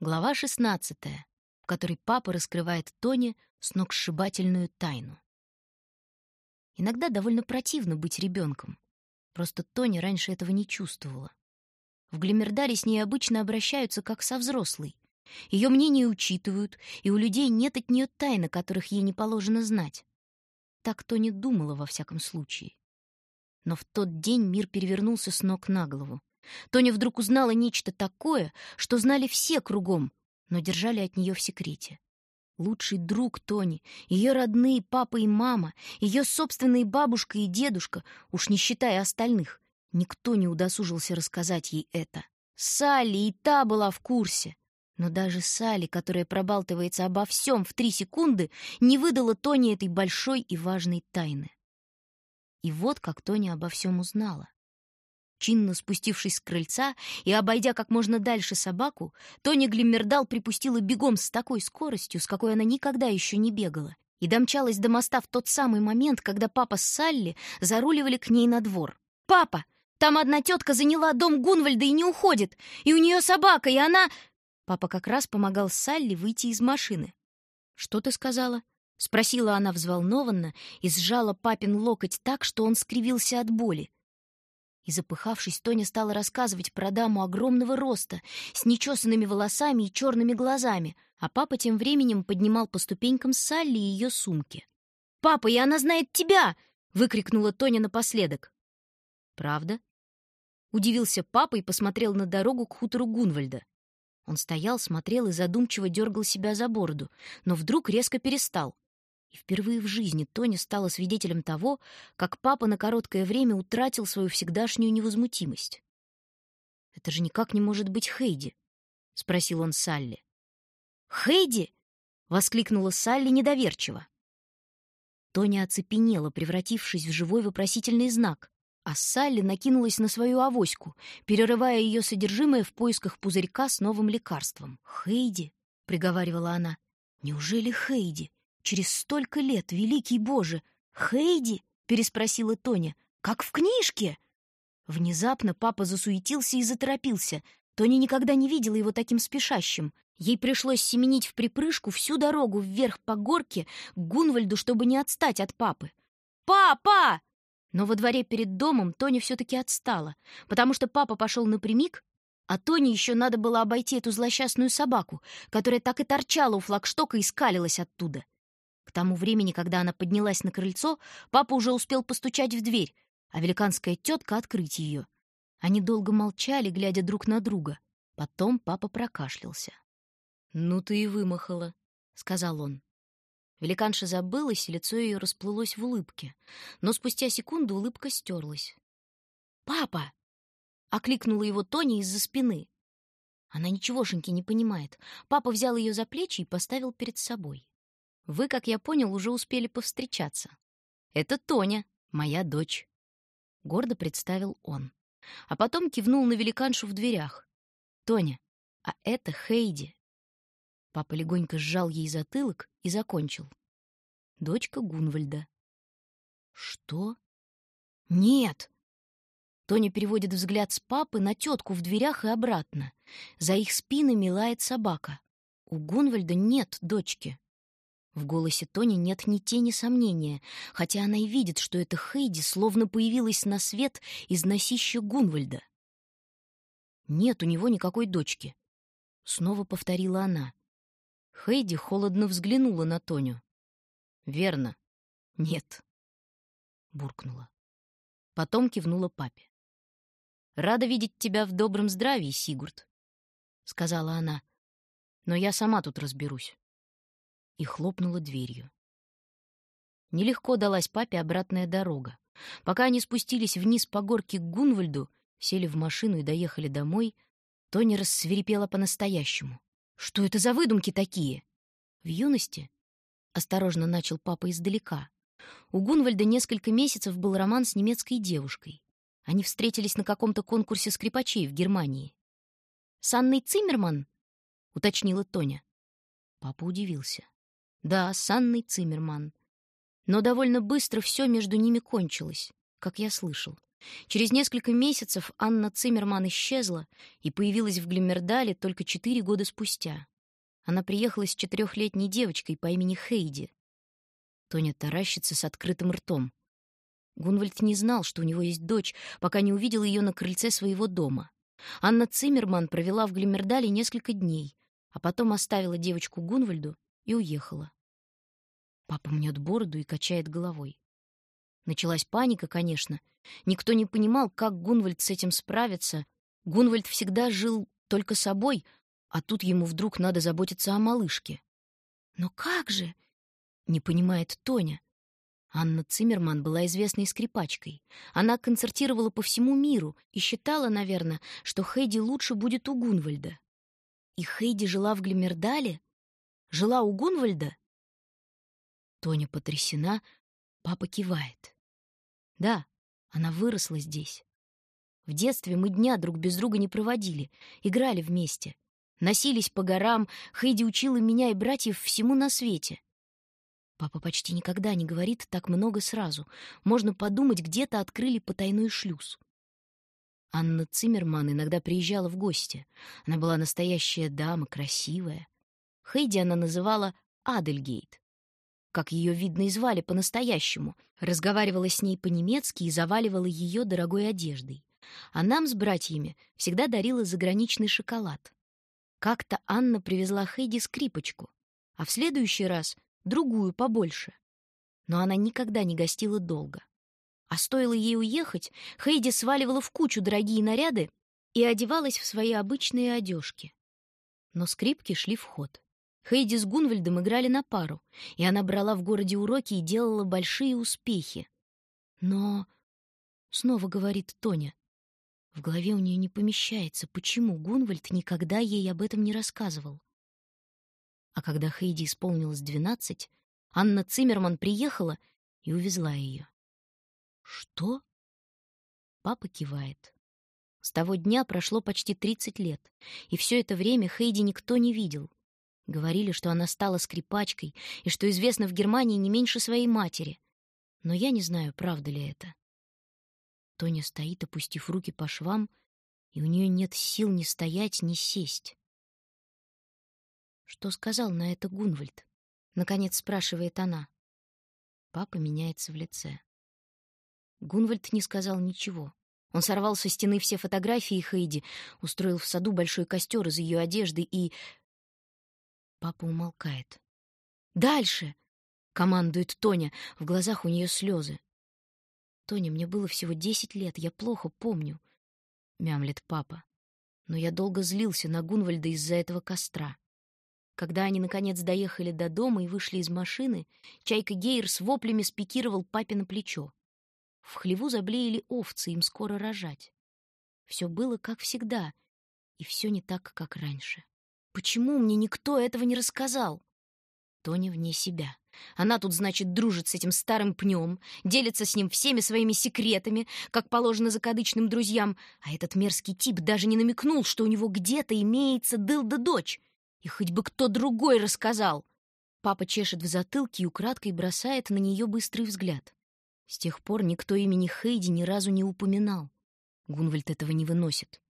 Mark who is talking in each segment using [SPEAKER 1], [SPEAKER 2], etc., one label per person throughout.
[SPEAKER 1] Глава 16, в которой папа раскрывает Тоне сногсшибательную тайну. Иногда довольно противно быть ребенком. Просто Тоня раньше этого не чувствовала. В Глимердаре с ней обычно обращаются как со взрослой. Ее мнение учитывают, и у людей нет от нее тайн, которых ей не положено знать. Так Тоня думала во всяком случае. Но в тот день мир перевернулся с ног на голову. Тоня вдруг узнала нечто такое, что знали все кругом, но держали от нее в секрете. Лучший друг Тони, ее родные папа и мама, ее собственные бабушка и дедушка, уж не считая остальных, никто не удосужился рассказать ей это. Салли и та была в курсе. Но даже Салли, которая пробалтывается обо всем в три секунды, не выдала Тони этой большой и важной тайны. И вот как Тони обо всем узнала. Чинно спустившись с крыльца и обойдя как можно дальше собаку, Тони Глиммердал припустила бегом с такой скоростью, с какой она никогда еще не бегала, и домчалась до моста в тот самый момент, когда папа с Салли заруливали к ней на двор. «Папа! Там одна тетка заняла дом Гунвальда и не уходит, и у нее собака, и она...» Папа как раз помогал Салли выйти из машины. «Что ты сказала?» — спросила она взволнованно и сжала папин локоть так, что он скривился от боли. И запыхавшись, Тоня стала рассказывать про даму огромного роста, с нечесанными волосами и черными глазами, а папа тем временем поднимал по ступенькам Салли и ее сумки. «Папа, и она знает тебя!» — выкрикнула Тоня напоследок. «Правда?» Удивился папа и посмотрел на дорогу к хутору Гунвальда. Он стоял, смотрел и задумчиво дергал себя за бороду, но вдруг резко перестал — и впервые в жизни Тоня стала свидетелем того, как папа на короткое время утратил свою всегдашнюю невозмутимость. «Это же никак не может быть Хейди», — спросил он Салли. «Хейди!» — воскликнула Салли недоверчиво. Тоня оцепенела, превратившись в живой вопросительный знак, а Салли накинулась на свою авоську, перерывая ее содержимое в поисках пузырька с новым лекарством. «Хейди!» — приговаривала она. «Неужели Хейди?» Через столько лет, великий Боже! Хейди? переспросила Тоня. Как в книжке? Внезапно папа засуетился и заторопился. Тоня никогда не видела его таким спешащим. Ей пришлось семенить в припрыжку всю дорогу вверх по горке к Гунвальду, чтобы не отстать от папы. «Папа!» Но во дворе перед домом Тоня все-таки отстала, потому что папа пошел напрямик, а Тоне еще надо было обойти эту злосчастную собаку, которая так и торчала у флагштока и скалилась оттуда. К тому времени, когда она поднялась на крыльцо, папа уже успел постучать в дверь, а великанская тетка открыть ее. Они долго молчали, глядя друг на друга. Потом папа прокашлялся. «Ну ты и вымахала», — сказал он. Великанша забылась, и лицо ее расплылось в улыбке. Но спустя секунду улыбка стерлась. «Папа!» — окликнула его Тони из-за спины. Она ничегошеньки не понимает. Папа взял ее за плечи и поставил перед собой. Вы, как я понял, уже успели повстречаться. Это Тоня, моя дочь. Гордо представил он. А потом кивнул на великаншу в дверях. Тоня, а это Хейди. Папа легонько сжал ей затылок и закончил. Дочка Гунвальда. Что? Нет! Тоня переводит взгляд с папы на тетку в дверях и обратно. За их спинами лает собака. У Гунвальда нет дочки. В голосе Тони нет ни тени сомнения, хотя она и видит, что эта Хейди словно появилась на свет из носища Гунвальда. «Нет у него никакой дочки», — снова повторила она. Хейди холодно взглянула на Тоню. «Верно. Нет», — буркнула. Потом кивнула папе. «Рада видеть тебя в добром здравии, Сигурд», — сказала она. «Но я сама тут разберусь» и хлопнула дверью. Нелегко далась папе обратная дорога. Пока они спустились вниз по горке к Гунвальду, сели в машину и доехали домой, Тони рассверепела по-настоящему. «Что это за выдумки такие?» «В юности?» — осторожно начал папа издалека. У Гунвальда несколько месяцев был роман с немецкой девушкой. Они встретились на каком-то конкурсе скрипачей в Германии. «С Анной Циммерман?» — уточнила Тоня. Папа удивился. Да, с Анной Циммерман. Но довольно быстро все между ними кончилось, как я слышал. Через несколько месяцев Анна Циммерман исчезла и появилась в Глиммердале только четыре года спустя. Она приехала с четырехлетней девочкой по имени Хейди. Тоня таращится с открытым ртом. Гунвальд не знал, что у него есть дочь, пока не увидел ее на крыльце своего дома. Анна Циммерман провела в Глиммердале несколько дней, а потом оставила девочку Гунвальду и уехала. Папа мнет бороду и качает головой. Началась паника, конечно. Никто не понимал, как Гунвальд с этим справится. Гунвальд всегда жил только собой, а тут ему вдруг надо заботиться о малышке. Но как же? Не понимает Тоня. Анна Циммерман была известной скрипачкой. Она концертировала по всему миру и считала, наверное, что Хейди лучше будет у Гунвальда. И Хейди жила в Глимердале? Жила у Гунвальда? Тоня потрясена, папа кивает. Да, она выросла здесь. В детстве мы дня друг без друга не проводили, играли вместе. Носились по горам, Хейди учила меня и братьев всему на свете. Папа почти никогда не говорит так много сразу. Можно подумать, где-то открыли потайной шлюз. Анна Циммерман иногда приезжала в гости. Она была настоящая дама, красивая. Хейди она называла Адельгейт как ее видно и звали по-настоящему, разговаривала с ней по-немецки и заваливала ее дорогой одеждой. А нам с братьями всегда дарила заграничный шоколад. Как-то Анна привезла Хейди скрипочку, а в следующий раз другую побольше. Но она никогда не гостила долго. А стоило ей уехать, Хейди сваливала в кучу дорогие наряды и одевалась в свои обычные одежки. Но скрипки шли в ход. Хейди с Гунвальдом играли на пару, и она брала в городе уроки и делала большие успехи. Но... Снова говорит Тоня. В голове у нее не помещается, почему Гунвальд никогда ей об этом не рассказывал. А когда Хейди исполнилось двенадцать, Анна Циммерман приехала и увезла ее. «Что?» Папа кивает. С того дня прошло почти тридцать лет, и все это время Хейди никто не видел. Говорили, что она стала скрипачкой и что известно в Германии не меньше своей матери. Но я не знаю, правда ли это. Тоня стоит, опустив руки по швам, и у нее нет сил ни стоять, ни сесть. Что сказал на это Гунвальд? наконец спрашивает она. Папа меняется в лице. Гунвальд не сказал ничего. Он сорвал со стены все фотографии Хейди, устроил в саду большой костер из ее одежды и Папа умолкает. «Дальше!» — командует Тоня. В глазах у нее слезы. «Тоня, мне было всего десять лет, я плохо помню», — мямлет папа. Но я долго злился на Гунвальда из-за этого костра. Когда они, наконец, доехали до дома и вышли из машины, Чайка Гейер с воплями спикировал папе на плечо. В хлеву заблеяли овцы, им скоро рожать. Все было как всегда, и все не так, как раньше. Почему мне никто этого не рассказал? Тоня вне себя. Она тут, значит, дружит с этим старым пнем, делится с ним всеми своими секретами, как положено закадычным друзьям, а этот мерзкий тип даже не намекнул, что у него где-то имеется дылда-дочь. И хоть бы кто другой рассказал. Папа чешет в затылке и украдкой бросает на нее быстрый взгляд. С тех пор никто имени Хейди ни разу не упоминал. Гунвальд этого не выносит.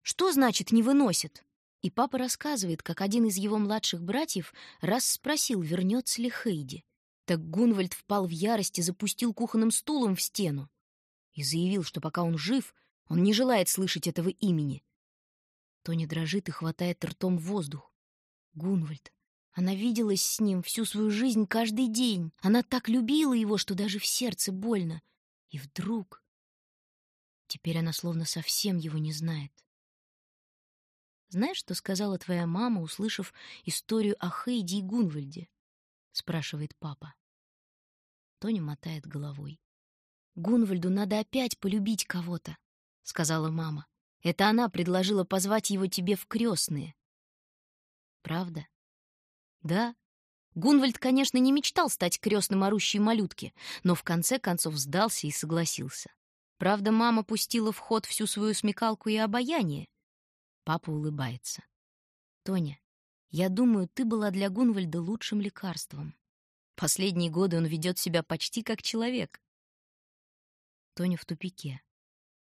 [SPEAKER 1] Что значит «не выносит»? И папа рассказывает, как один из его младших братьев раз спросил, вернется ли Хейди. Так Гунвальд впал в ярость и запустил кухонным стулом в стену. И заявил, что пока он жив, он не желает слышать этого имени. Тоня дрожит и хватает ртом воздух. Гунвальд. Она виделась с ним всю свою жизнь каждый день. Она так любила его, что даже в сердце больно. И вдруг... Теперь она словно совсем его не знает. Знаешь, что сказала твоя мама, услышав историю о Хейди и Гунвальде? спрашивает папа. Тоня мотает головой. Гунвальду надо опять полюбить кого-то, сказала мама. Это она предложила позвать его тебе в крестные. Правда? Да. Гунвальд, конечно, не мечтал стать крестным орущей малютки, но в конце концов сдался и согласился. Правда, мама пустила в ход всю свою смекалку и обаяние, Папа улыбается. Тоня, я думаю, ты была для Гунвальда лучшим лекарством. Последние годы он ведет себя почти как человек. Тоня в тупике.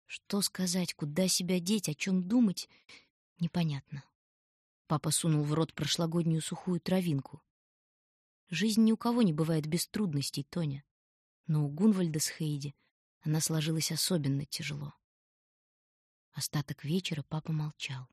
[SPEAKER 1] Что сказать, куда себя деть, о чем думать — непонятно. Папа сунул в рот прошлогоднюю сухую травинку. Жизнь ни у кого не бывает без трудностей, Тоня. Но у Гунвальда с Хейди она сложилась особенно тяжело. Остаток вечера папа молчал.